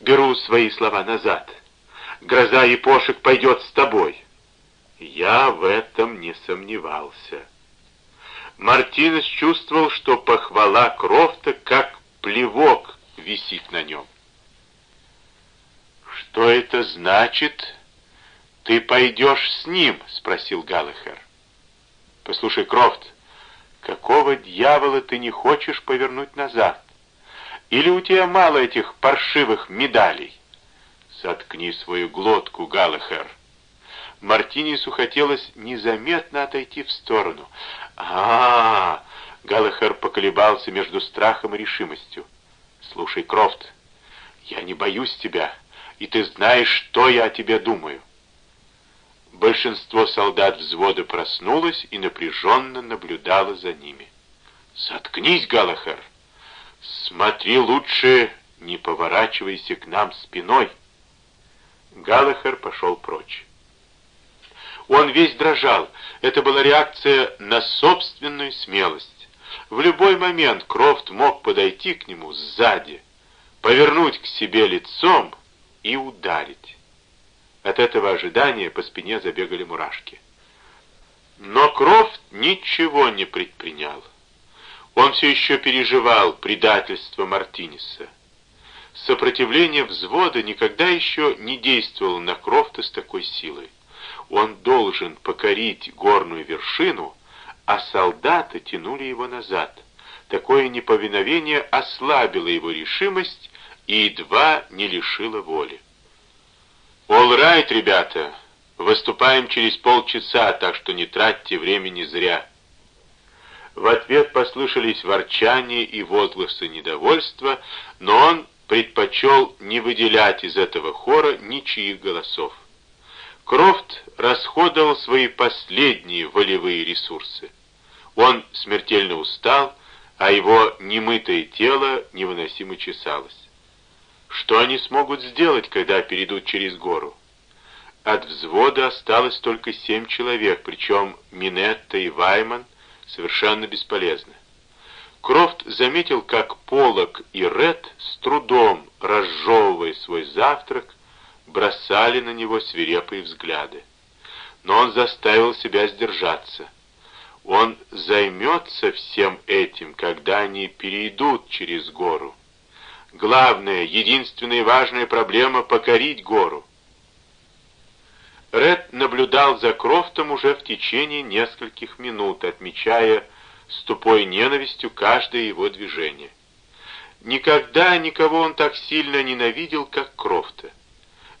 беру свои слова назад. Гроза и пошек пойдет с тобой. Я в этом не сомневался. Мартинес чувствовал, что похвала Крофта как плевок висит на нем. «Что это значит? Ты пойдешь с ним?» — спросил Галлахер. «Послушай, Крофт, какого дьявола ты не хочешь повернуть назад? Или у тебя мало этих паршивых медалей?» «Заткни свою глотку, Галлахер!» Мартинису хотелось незаметно отойти в сторону. а, -а, -а Галлахер поколебался между страхом и решимостью. «Слушай, Крофт, я не боюсь тебя, и ты знаешь, что я о тебе думаю». Большинство солдат взвода проснулось и напряженно наблюдало за ними. «Заткнись, Галлахер! Смотри лучше, не поворачивайся к нам спиной!» Галлахер пошел прочь. Он весь дрожал. Это была реакция на собственную смелость. В любой момент Крофт мог подойти к нему сзади, повернуть к себе лицом и ударить. От этого ожидания по спине забегали мурашки. Но Крофт ничего не предпринял. Он все еще переживал предательство Мартинеса. Сопротивление взвода никогда еще не действовало на Крофта с такой силой он должен покорить горную вершину, а солдаты тянули его назад. Такое неповиновение ослабило его решимость и едва не лишило воли. «All right, ребята, выступаем через полчаса, так что не тратьте времени зря». В ответ послышались ворчание и возгласы недовольства, но он предпочел не выделять из этого хора ничьих голосов. Крофт расходовал свои последние волевые ресурсы. Он смертельно устал, а его немытое тело невыносимо чесалось. Что они смогут сделать, когда перейдут через гору? От взвода осталось только семь человек, причем Минетта и Вайман совершенно бесполезны. Крофт заметил, как Полок и Ред с трудом, разжевывая свой завтрак, бросали на него свирепые взгляды. Но он заставил себя сдержаться. Он займется всем этим, когда они перейдут через гору. Главная, единственная важная проблема — покорить гору. Ред наблюдал за Крофтом уже в течение нескольких минут, отмечая с тупой ненавистью каждое его движение. Никогда никого он так сильно ненавидел, как Крофта.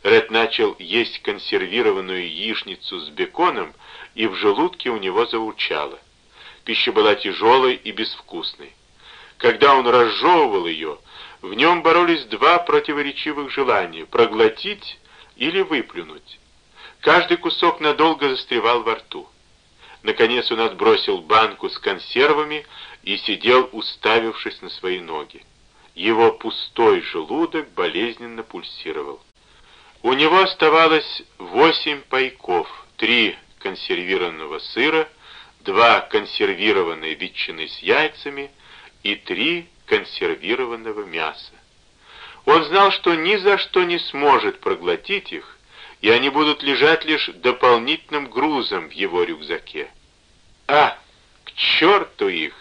Ред начал есть консервированную яичницу с беконом, и в желудке у него заурчало. Пища была тяжелой и безвкусной. Когда он разжевывал ее, в нем боролись два противоречивых желания — проглотить или выплюнуть. Каждый кусок надолго застревал во рту. Наконец он отбросил банку с консервами и сидел, уставившись на свои ноги. Его пустой желудок болезненно пульсировал. У него оставалось восемь пайков, три консервированного сыра, два консервированные ветчины с яйцами и три консервированного мяса. Он знал, что ни за что не сможет проглотить их, и они будут лежать лишь дополнительным грузом в его рюкзаке. А, к черту их!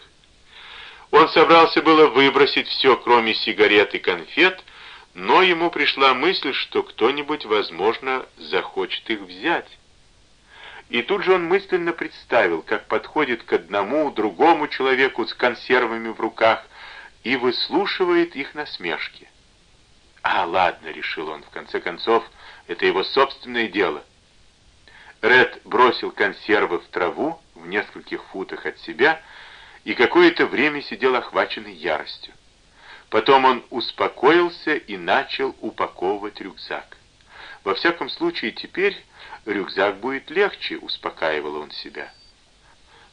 Он собрался было выбросить все, кроме сигарет и конфет, но ему пришла мысль, что кто-нибудь, возможно, захочет их взять. И тут же он мысленно представил, как подходит к одному, другому человеку с консервами в руках и выслушивает их насмешки. «А, ладно», — решил он, — «в конце концов, это его собственное дело». Ред бросил консервы в траву в нескольких футах от себя и какое-то время сидел охваченный яростью. Потом он успокоился и начал упаковывать рюкзак. Во всяком случае, теперь рюкзак будет легче, успокаивал он себя.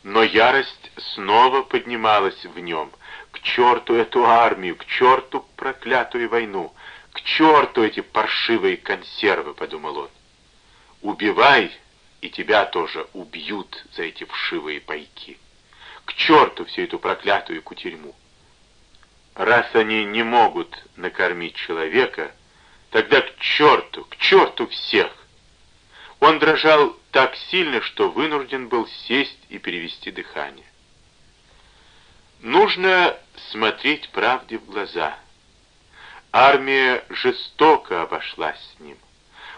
Но ярость снова поднималась в нем. К черту эту армию, к черту проклятую войну, к черту эти паршивые консервы, подумал он. Убивай, и тебя тоже убьют за эти вшивые пайки. К черту всю эту проклятую кутерьму. Раз они не могут накормить человека, Тогда к черту, к черту всех! Он дрожал так сильно, что вынужден был сесть и перевести дыхание. Нужно смотреть правде в глаза. Армия жестоко обошлась с ним.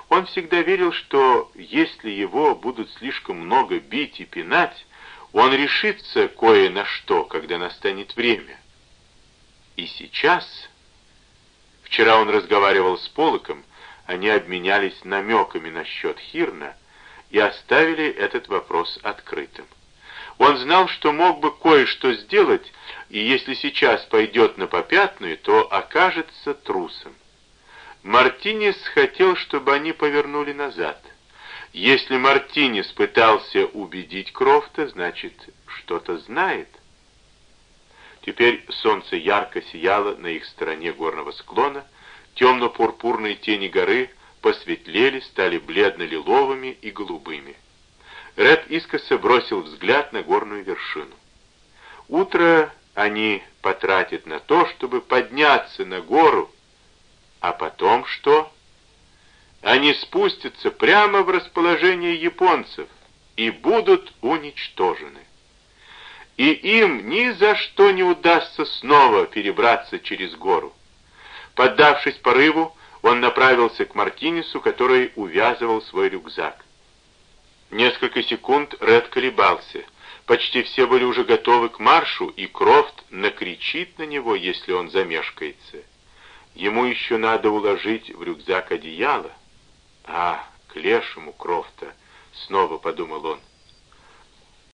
Он всегда верил, что если его будут слишком много бить и пинать, он решится кое на что, когда настанет время. И сейчас... Вчера он разговаривал с Полоком, они обменялись намеками насчет Хирна и оставили этот вопрос открытым. Он знал, что мог бы кое-что сделать, и если сейчас пойдет на попятную, то окажется трусом. Мартинес хотел, чтобы они повернули назад. Если Мартинес пытался убедить Крофта, значит, что-то знает. Теперь солнце ярко сияло на их стороне горного склона, темно-пурпурные тени горы посветлели, стали бледно-лиловыми и голубыми. Ред искоса бросил взгляд на горную вершину. Утро они потратят на то, чтобы подняться на гору, а потом что? Они спустятся прямо в расположение японцев и будут уничтожены и им ни за что не удастся снова перебраться через гору. Поддавшись порыву, он направился к Мартинесу, который увязывал свой рюкзак. Несколько секунд Ред колебался. Почти все были уже готовы к маршу, и Крофт накричит на него, если он замешкается. Ему еще надо уложить в рюкзак одеяло. А, к лешему Крофта, снова подумал он.